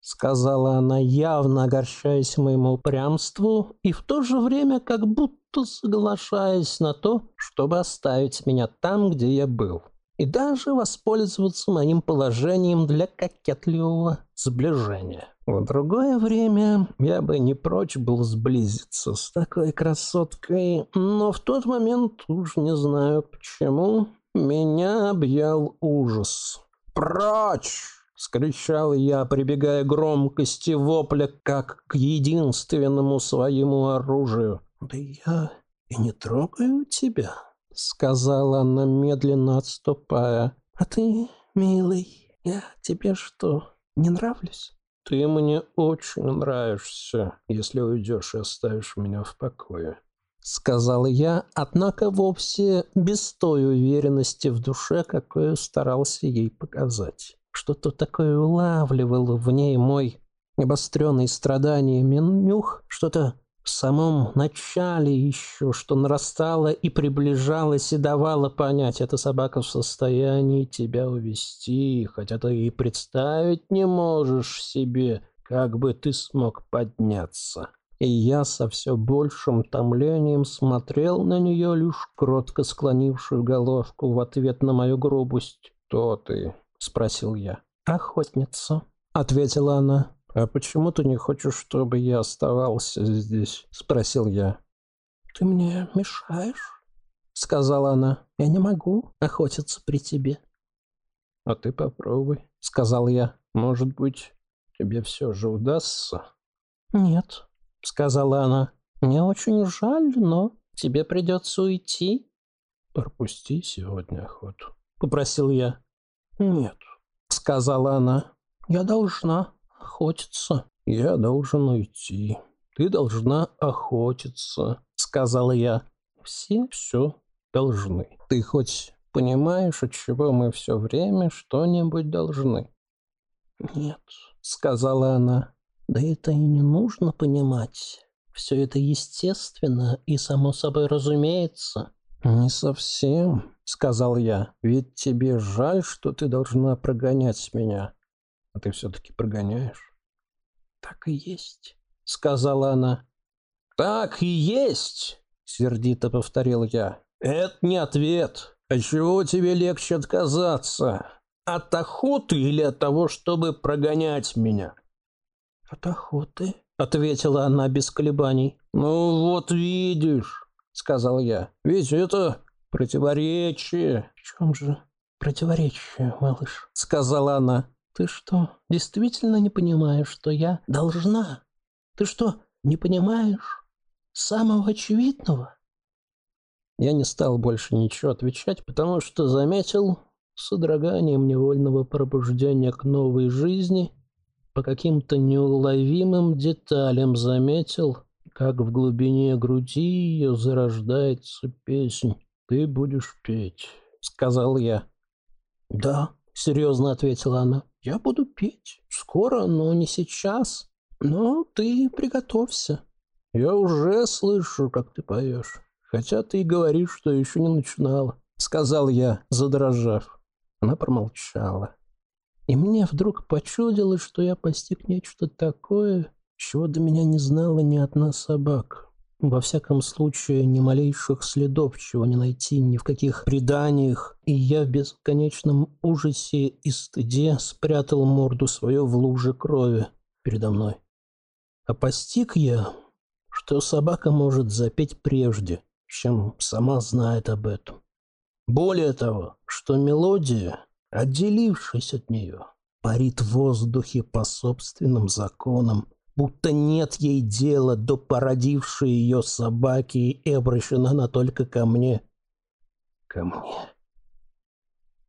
сказала она, явно огорчаясь моему упрямству и в то же время как будто соглашаясь на то, чтобы оставить меня там, где я был, и даже воспользоваться моим положением для кокетливого сближения. В другое время я бы не прочь был сблизиться с такой красоткой, но в тот момент, уж не знаю почему, меня объял ужас. «Прочь!» — скричал я, прибегая громкости вопля, как к единственному своему оружию. «Да я и не трогаю тебя», — сказала она, медленно отступая. «А ты, милый, я тебе что, не нравлюсь?» «Ты мне очень нравишься, если уйдешь и оставишь меня в покое», — сказал я, однако вовсе без той уверенности в душе, какую старался ей показать. Что-то такое улавливал в ней мой обостренный страданиями нюх, что-то в самом начале еще, что нарастало и приближалось и давало понять, эта собака в состоянии тебя увести, хотя ты и представить не можешь себе, как бы ты смог подняться. И я со все большим томлением смотрел на нее, лишь кротко склонившую головку в ответ на мою грубость. «Кто ты?» — спросил я. «Охотница», — ответила она. «А почему ты не хочешь, чтобы я оставался здесь?» — спросил я. «Ты мне мешаешь?» — сказала она. «Я не могу охотиться при тебе». «А ты попробуй», — сказал я. «Может быть, тебе все же удастся?» «Нет», — сказала она. «Мне очень жаль, но тебе придется уйти». «Пропусти сегодня охоту», — попросил я. «Нет», — сказала она. «Я должна охотиться». «Я должен уйти. Ты должна охотиться», — сказала я. «Все все должны. Ты хоть понимаешь, от чего мы все время что-нибудь должны?» «Нет», — сказала она. «Да это и не нужно понимать. Все это естественно и само собой разумеется». «Не совсем», — сказал я. «Ведь тебе жаль, что ты должна прогонять меня. А ты все-таки прогоняешь?» «Так и есть», — сказала она. «Так и есть», — сердито повторил я. «Это не ответ. А чего тебе легче отказаться? От охоты или от того, чтобы прогонять меня?» «От охоты», — ответила она без колебаний. «Ну вот видишь» сказал я. «Ведь это противоречие». «В чем же противоречие, малыш?» — сказала она. «Ты что, действительно не понимаешь, что я должна? Ты что, не понимаешь самого очевидного?» Я не стал больше ничего отвечать, потому что заметил содроганием невольного пробуждения к новой жизни, по каким-то неуловимым деталям заметил, как в глубине груди ее зарождается песнь. «Ты будешь петь», — сказал я. «Да», — серьезно ответила она, — «я буду петь. Скоро, но не сейчас. Но ты приготовься». «Я уже слышу, как ты поешь. Хотя ты и говоришь, что еще не начинала, сказал я, задрожав. Она промолчала. И мне вдруг почудилось, что я постиг нечто такое, чего до меня не знала ни одна собака. Во всяком случае, ни малейших следов чего не найти ни в каких преданиях, и я в бесконечном ужасе и стыде спрятал морду свою в луже крови передо мной. А постиг я, что собака может запеть прежде, чем сама знает об этом. Более того, что мелодия, отделившись от нее, парит в воздухе по собственным законам, будто нет ей дела до породившей ее собаки и обращена она только ко мне. Ко мне.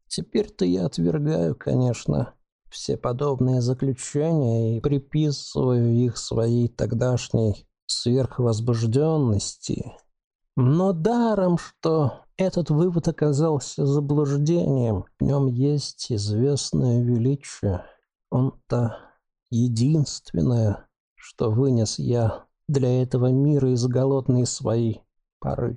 Теперь-то я отвергаю, конечно, все подобные заключения и приписываю их своей тогдашней сверхвозбужденности. Но даром, что этот вывод оказался заблуждением, в нем есть известное величие. Он-то единственное, что вынес я для этого мира из голодной своей поры.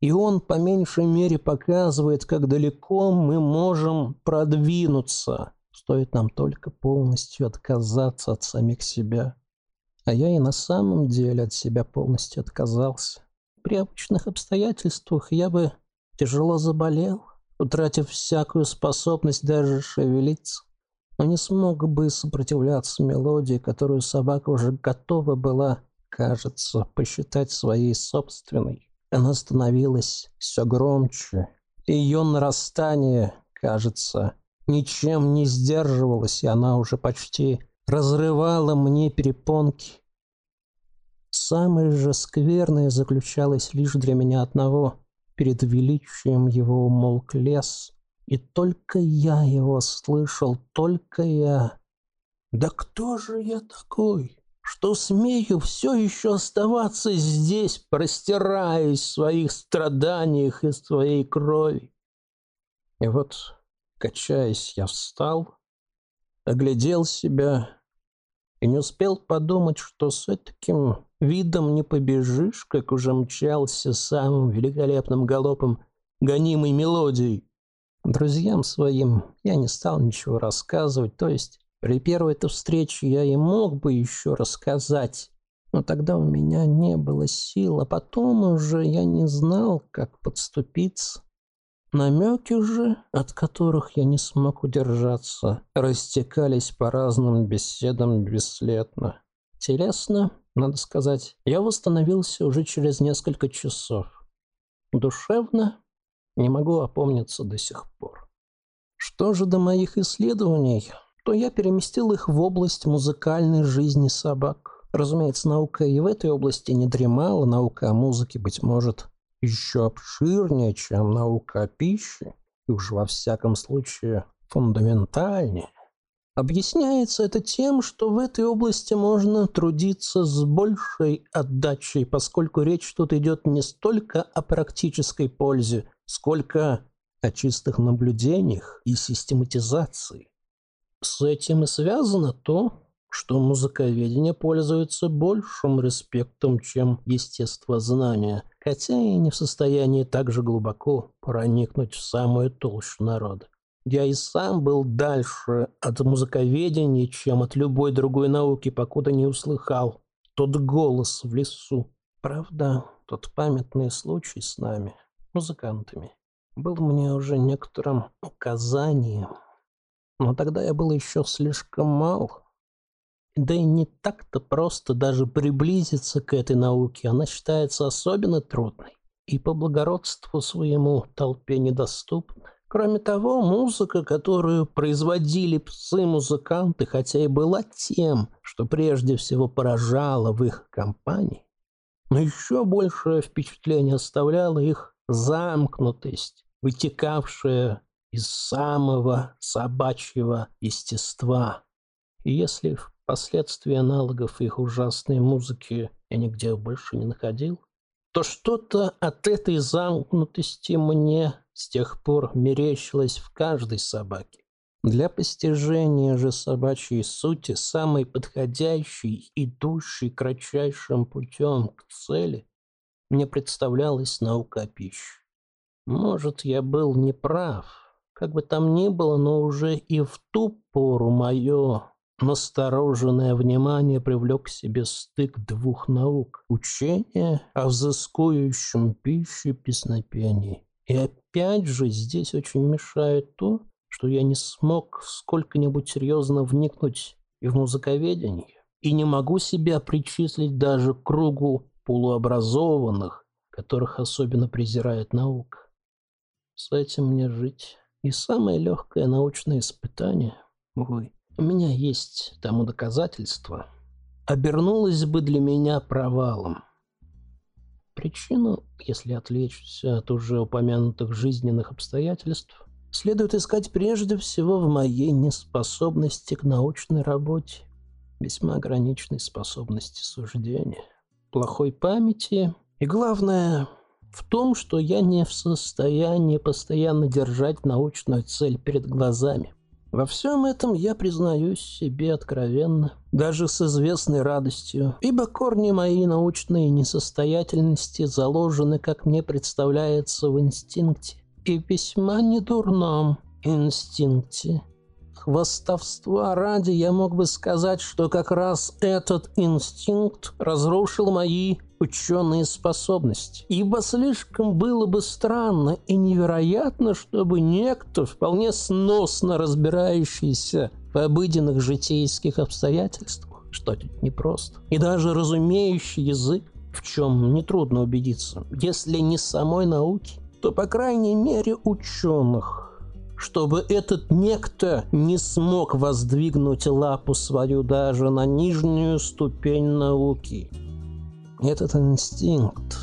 И он по меньшей мере показывает, как далеко мы можем продвинуться, стоит нам только полностью отказаться от самих себя. А я и на самом деле от себя полностью отказался. При обычных обстоятельствах я бы тяжело заболел, утратив всякую способность даже шевелиться но не смог бы сопротивляться мелодии, которую собака уже готова была, кажется, посчитать своей собственной. Она становилась все громче. Ее нарастание, кажется, ничем не сдерживалось, и она уже почти разрывала мне перепонки. Самое же скверное заключалось лишь для меня одного. Перед величием его умолк лес, и только я его слышал, только я. Да кто же я такой, что смею все еще оставаться здесь, простираясь в своих страданиях и своей крови? И вот, качаясь, я встал, оглядел себя и не успел подумать, что с таким видом не побежишь, как уже мчался самым великолепным галопом гонимой мелодией. Друзьям своим я не стал ничего рассказывать, то есть при первой-то встрече я и мог бы еще рассказать, но тогда у меня не было сил, а потом уже я не знал, как подступиться. Намеки же, от которых я не смог удержаться, растекались по разным беседам бесследно. Телесно, надо сказать, я восстановился уже через несколько часов. Душевно не могу опомниться до сих пор. Что же до моих исследований, то я переместил их в область музыкальной жизни собак. Разумеется, наука и в этой области не дремала, наука о музыке, быть может, еще обширнее, чем наука о пище, и уж во всяком случае фундаментальнее. Объясняется это тем, что в этой области можно трудиться с большей отдачей, поскольку речь тут идет не столько о практической пользе, сколько о чистых наблюдениях и систематизации. С этим и связано то, что музыковедение пользуется большим респектом, чем естествознание, хотя и не в состоянии так же глубоко проникнуть в самую толщу народа. Я и сам был дальше от музыковедения, чем от любой другой науки, покуда не услыхал тот голос в лесу. Правда, тот памятный случай с нами, музыкантами, был мне уже некоторым указанием. Но тогда я был еще слишком мал. Да и не так-то просто даже приблизиться к этой науке. Она считается особенно трудной и по благородству своему толпе недоступна. Кроме того, музыка, которую производили псы-музыканты, хотя и была тем, что прежде всего поражала в их компании, но еще большее впечатление оставляла их замкнутость, вытекавшая из самого собачьего естества. И если впоследствии аналогов их ужасной музыки я нигде больше не находил, то что-то от этой замкнутости мне с тех пор мерещилось в каждой собаке. Для постижения же собачьей сути, самой подходящей, идущей кратчайшим путем к цели, мне представлялась наука о пище. Может, я был неправ, как бы там ни было, но уже и в ту пору мое настороженное внимание привлек к себе стык двух наук – учение о взыскующем пище песнопении. И опять же здесь очень мешает то, что я не смог сколько-нибудь серьезно вникнуть и в музыковедение, и не могу себя причислить даже к кругу полуобразованных, которых особенно презирает наука. С этим мне жить. И самое легкое научное испытание, увы, у меня есть тому доказательство, обернулось бы для меня провалом. Причину, если отвлечься от уже упомянутых жизненных обстоятельств, следует искать прежде всего в моей неспособности к научной работе, весьма ограниченной способности суждения, плохой памяти и, главное, в том, что я не в состоянии постоянно держать научную цель перед глазами. Во всем этом я признаюсь себе откровенно, даже с известной радостью, ибо корни моей научной несостоятельности заложены, как мне представляется, в инстинкте, и весьма недурном инстинкте. Хвостовства ради я мог бы сказать, что как раз этот инстинкт разрушил мои ученые способности. Ибо слишком было бы странно и невероятно, чтобы некто, вполне сносно разбирающийся в обыденных житейских обстоятельствах, что тут непросто, и даже разумеющий язык, в чем нетрудно убедиться, если не самой науки, то, по крайней мере, ученых, чтобы этот некто не смог воздвигнуть лапу свою даже на нижнюю ступень науки. Этот инстинкт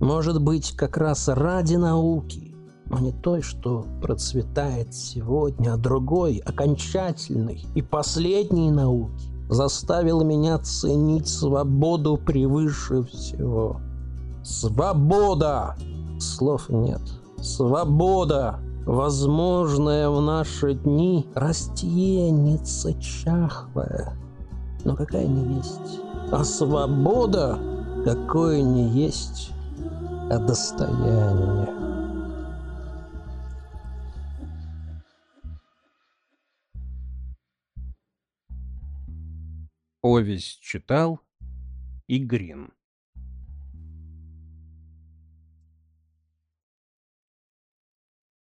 может быть как раз ради науки, но не той, что процветает сегодня, а другой, окончательной и последней науки, заставил меня ценить свободу превыше всего. Свобода! Слов нет. Свобода! Возможная в наши дни растеница чахлая, но какая не есть. А свобода какое не есть, а достояние. Повесть читал Игрин.